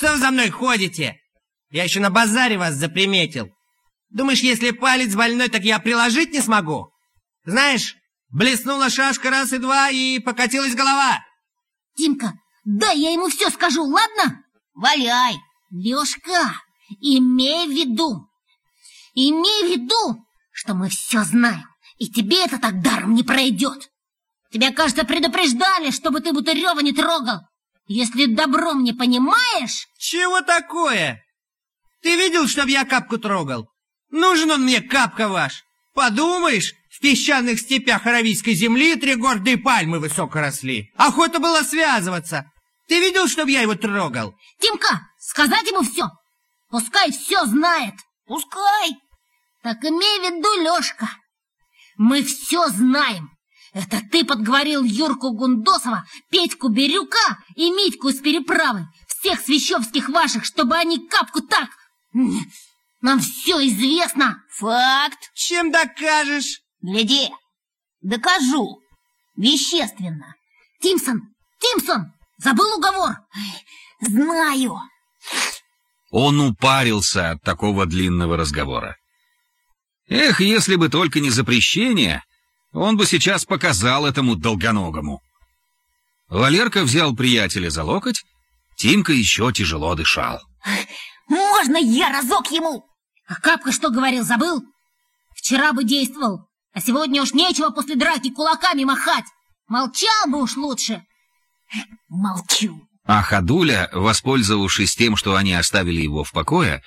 Что вы за мной ходите? Я еще на базаре вас заприметил. Думаешь, если палец больной, так я приложить не смогу? Знаешь, блеснула шашка раз и два, и покатилась голова. Тимка, да я ему все скажу, ладно? Валяй! Лешка, имей в виду, имей в виду, что мы все знаем, и тебе это так даром не пройдет. Тебя, кажется, предупреждали, чтобы ты Бутырева не трогал. Если добром не понимаешь... Чего такое? Ты видел, чтоб я капку трогал? Нужен он мне, капка ваш. Подумаешь, в песчаных степях Аравийской земли три гордые пальмы высоко росли. Охота было связываться. Ты видел, чтоб я его трогал? Тимка, сказать ему все. Пускай все знает. Пускай. Так имей в виду, Лешка, мы все знаем. Это ты подговорил Юрку Гундосова, Петьку Бирюка и Митьку из переправы, всех свящевских ваших, чтобы они капку так... Нам все известно. Факт. Чем докажешь? Гляди, докажу. Вещественно. Тимсон, Тимсон, забыл уговор? Знаю. Он упарился от такого длинного разговора. Эх, если бы только не запрещение, он бы сейчас показал этому долгоногому. Валерка взял приятеля за локоть, Тимка еще тяжело дышал. Можно я разок ему? А Капка что говорил, забыл? Вчера бы действовал, а сегодня уж нечего после драки кулаками махать. Молчал бы уж лучше. Молчу. А Ходуля, воспользовавшись тем, что они оставили его в покое,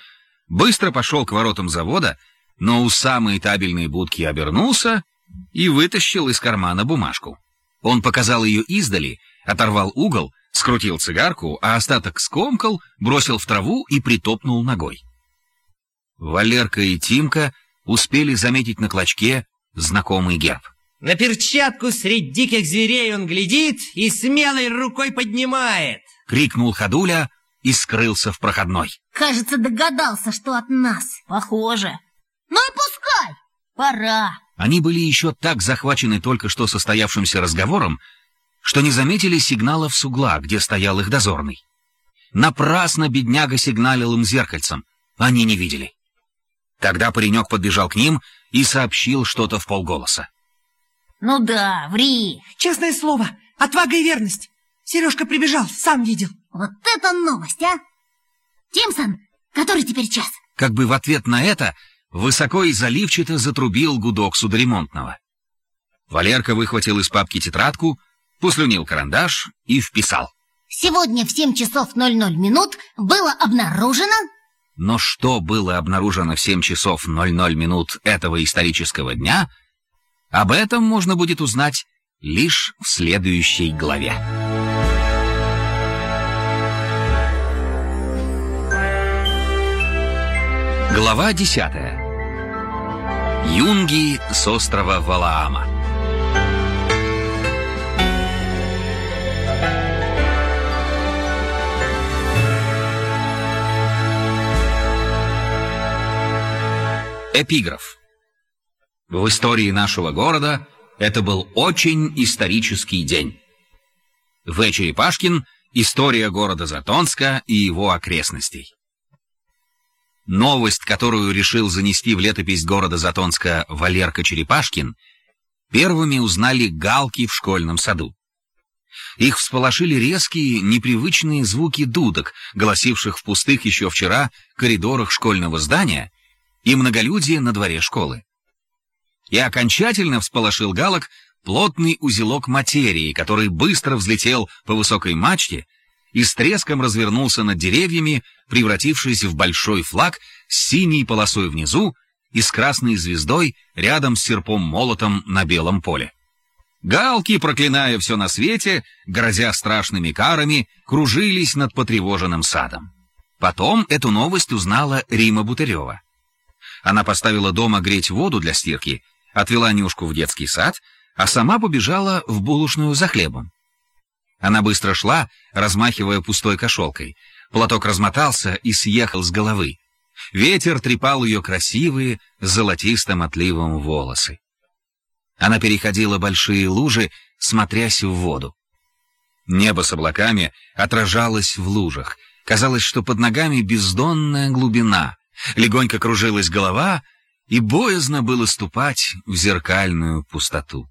быстро пошел к воротам завода, но у самой табельной будки обернулся и вытащил из кармана бумажку. Он показал ее издали, оторвал угол, скрутил цигарку, а остаток скомкал, бросил в траву и притопнул ногой. Валерка и Тимка успели заметить на клочке знакомый герб. На перчатку средь диких зверей он глядит и смелой рукой поднимает. Крикнул Ходуля и скрылся в проходной. Кажется, догадался, что от нас. Похоже. Ну и. Пора. Они были еще так захвачены только что состоявшимся разговором, что не заметили сигналов с угла, где стоял их дозорный. Напрасно бедняга сигналил им зеркальцем. Они не видели. Тогда паренек подбежал к ним и сообщил что-то в полголоса. Ну да, ври. Честное слово, отвага и верность. Сережка прибежал, сам видел. Вот это новость, а! Тимсон, который теперь час? Как бы в ответ на это высоко и заливчато затрубил гудок судоремонтного. Валерка выхватил из папки тетрадку, послюнил карандаш и вписал. Сегодня в 7 часов 00 минут было обнаружено... Но что было обнаружено в 7 часов 00 минут этого исторического дня, об этом можно будет узнать лишь в следующей главе. Глава 10. Юнги с острова Валаама. Эпиграф. В истории нашего города это был очень исторический день. В. Черепашкин «История города Затонска и его окрестностей». Новость, которую решил занести в летопись города Затонска Валерка Черепашкин, первыми узнали галки в школьном саду. Их всполошили резкие, непривычные звуки дудок, голосивших в пустых еще вчера коридорах школьного здания, и многолюдие на дворе школы. И окончательно всполошил галок плотный узелок материи, который быстро взлетел по высокой мачте и с треском развернулся над деревьями, превратившись в большой флаг с синей полосой внизу и с красной звездой рядом с серпом-молотом на белом поле. Галки, проклиная все на свете, грозя страшными карами, кружились над потревоженным садом. Потом эту новость узнала Рима Бутырева. Она поставила дома греть воду для стирки, отвела Нюшку в детский сад, а сама побежала в булочную за хлебом. Она быстро шла, размахивая пустой кошелкой. Платок размотался и съехал с головы. Ветер трепал ее красивые, золотистым отливом волосы. Она переходила большие лужи, смотрясь в воду. Небо с облаками отражалось в лужах, Казалось, что под ногами бездонная глубина. Легонько кружилась голова, и боязно было ступать в зеркальную пустоту.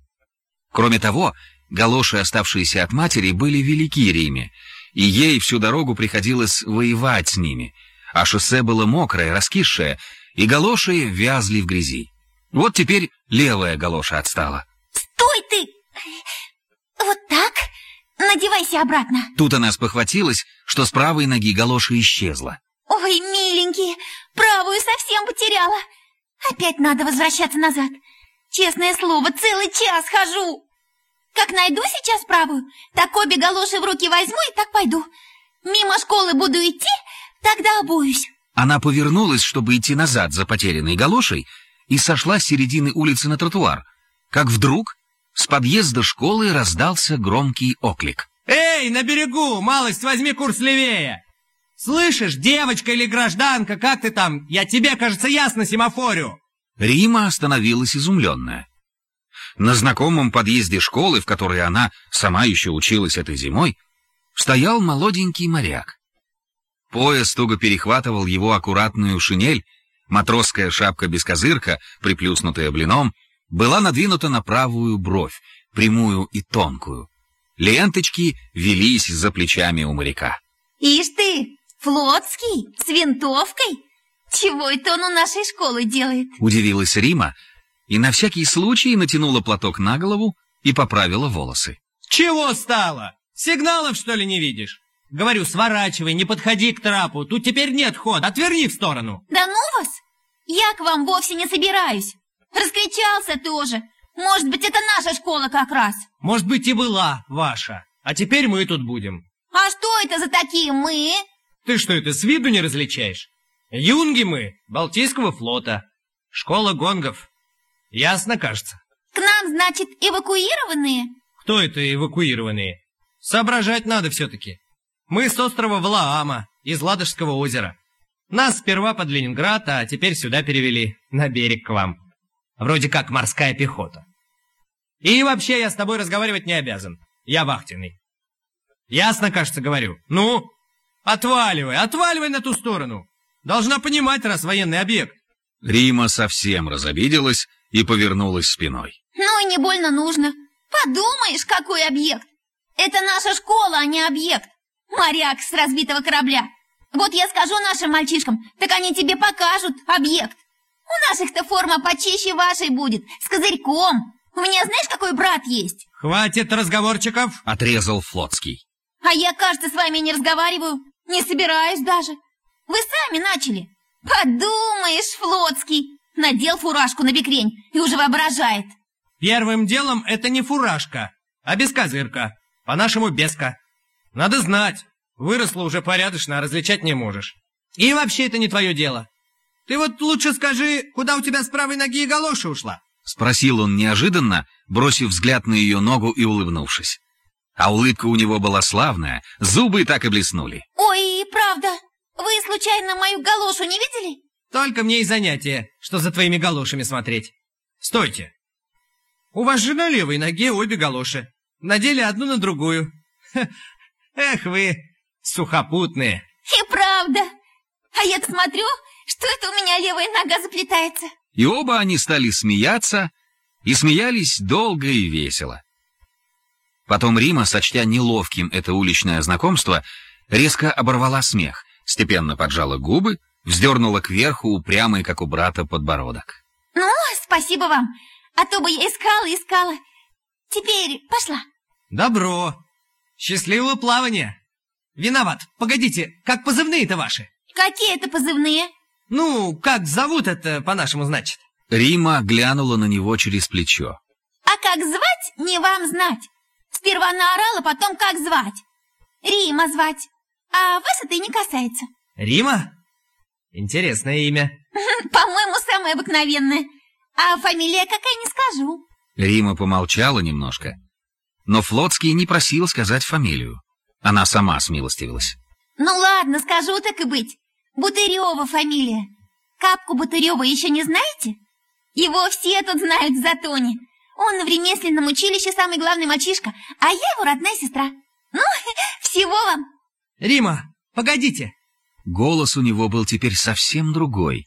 Кроме того, галоши, оставшиеся от матери, были велики Риме, и ей всю дорогу приходилось воевать с ними, а шоссе было мокрое, раскисшее, и галоши вязли в грязи. Вот теперь левая галоша отстала. Стой ты! Вот так? Надевайся обратно. Тут она спохватилась, что с правой ноги галоша исчезла. Ой, миленький, правую совсем потеряла. Опять надо возвращаться назад. Честное слово, целый час хожу. Как найду сейчас правую, так обе галоши в руки возьму и так пойду. Мимо школы буду идти, тогда обуюсь. Она повернулась, чтобы идти назад за потерянной галошей, и сошла с середины улицы на тротуар. Как вдруг с подъезда школы раздался громкий оклик. Эй, на берегу, малость, возьми курс левее! Слышишь, девочка или гражданка, как ты там? Я тебе, кажется, ясно семафорю. Рима остановилась изумленная. На знакомом подъезде школы, в которой она сама еще училась этой зимой, стоял молоденький моряк. Пояс туго перехватывал его аккуратную шинель, матросская шапка-бескозырка, приплюснутая блином, была надвинута на правую бровь, прямую и тонкую. Ленточки велись за плечами у моряка. Ишь ты, флотский, с винтовкой? Чего это он у нашей школы делает? Удивилась Рима и на всякий случай натянула платок на голову и поправила волосы. Чего стало? Сигналов, что ли, не видишь? Говорю, сворачивай, не подходи к трапу. Тут теперь нет хода. Отверни в сторону. Да ну вас! Я к вам вовсе не собираюсь. Раскричался тоже. Может быть, это наша школа как раз. Может быть, и была ваша. А теперь мы тут будем. А что это за такие мы? Ты что это, с виду не различаешь? Юнги мы, Балтийского флота. Школа гонгов. Ясно, кажется. К нам, значит, эвакуированные? Кто это эвакуированные? Соображать надо все-таки. Мы с острова Валаама, из Ладожского озера. Нас сперва под Ленинград, а теперь сюда перевели, на берег к вам. Вроде как морская пехота. И вообще я с тобой разговаривать не обязан. Я вахтенный. Ясно, кажется, говорю. Ну, отваливай, отваливай на ту сторону. Должна понимать, раз военный объект. Рима совсем разобиделась и повернулась спиной. Ну и не больно нужно. Подумаешь, какой объект. Это наша школа, а не объект. Моряк с разбитого корабля. Вот я скажу нашим мальчишкам, так они тебе покажут объект. У наших-то форма почище вашей будет, с козырьком. У меня знаешь, какой брат есть? Хватит разговорчиков. Отрезал Флотский. А я, кажется, с вами не разговариваю. Не собираюсь даже. Вы сами начали. Подумаешь, Флотский. Надел фуражку на бекрень и уже воображает. Первым делом это не фуражка, а бескозырка. По-нашему беска. Надо знать. Выросла уже порядочно, а различать не можешь. И вообще это не твое дело. Ты вот лучше скажи, куда у тебя с правой ноги галоша ушла? Спросил он неожиданно, бросив взгляд на ее ногу и улыбнувшись. А улыбка у него была славная, зубы так и блеснули. Ой, правда. Вы случайно мою галошу не видели? Только мне и занятие, что за твоими галошами смотреть. Стойте. У вас же на левой ноге обе галоши. Надели одну на другую. Эх вы, сухопутные. И правда. А я смотрю, что это у меня левая нога заплетается. И оба они стали смеяться, и смеялись долго и весело. Потом Рима, сочтя неловким это уличное знакомство, резко оборвала смех, степенно поджала губы, вздернула кверху упрямый, как у брата, подбородок. Ну, спасибо вам, а то бы я искала, искала. Теперь пошла. Добро. Счастливого плавания. Виноват. Погодите, как позывные-то ваши? Какие это позывные? Ну, как зовут это по-нашему, значит? Рима глянула на него через плечо. А как звать, не вам знать. Сперва наорала, потом как звать. Рима звать. А вас это и не касается. Рима? Интересное имя. По-моему, самое обыкновенное. А фамилия какая, не скажу. Рима помолчала немножко. Но Флотский не просил сказать фамилию. Она сама смилостивилась. Ну ладно, скажу так и быть. Бутырева фамилия. Капку Бутырева еще не знаете? Его все тут знают в Затоне. Он в ремесленном училище самый главный мальчишка, а я его родная сестра. Ну, всего вам. Рима, Погодите. Голос у него был теперь совсем другой.